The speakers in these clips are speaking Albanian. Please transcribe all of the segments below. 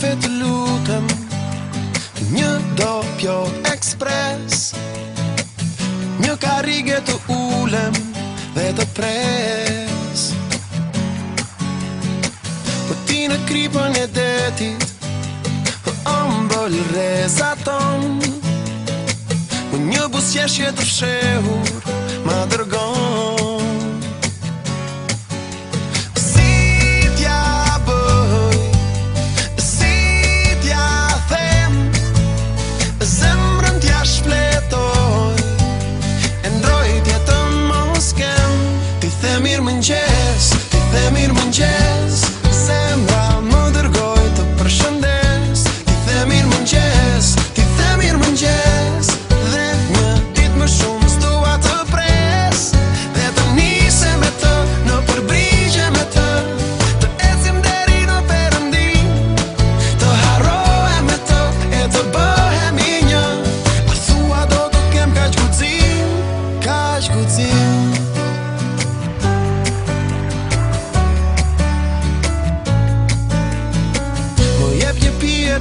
kafe të lutëm Një do pjo ekspres Një karige të ulem dhe të pres Po ti në krypën e detit Po ambël rezaton Po një busjeshje të fshehur Ma dërgon Yeah.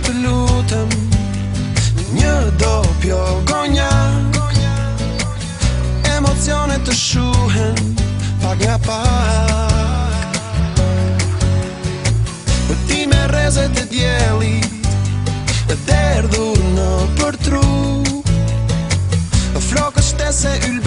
të lutëm Një do pjo gonja Emocionet të shuhen Pak nga pak ti me rezet e djelit E derdhur në për tru Flokës të se yllu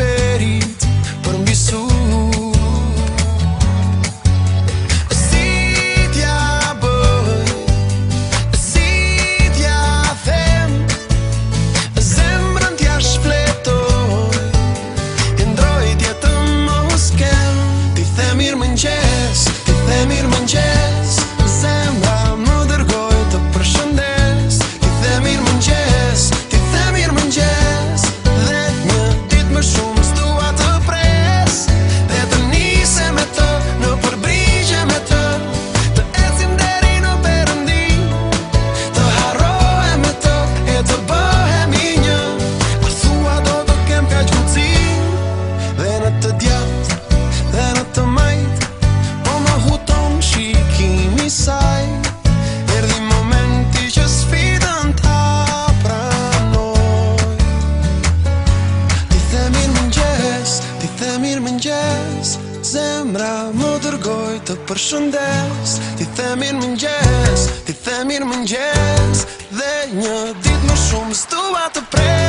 shkoj të përshëndes Ti themin më njës, ti themin më njës Dhe një dit më shumë stua të prej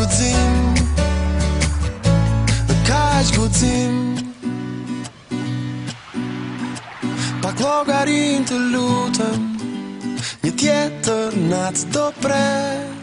gudzim Dhe ka është gudzim Pak logarin të lutëm Një tjetër në atë të prej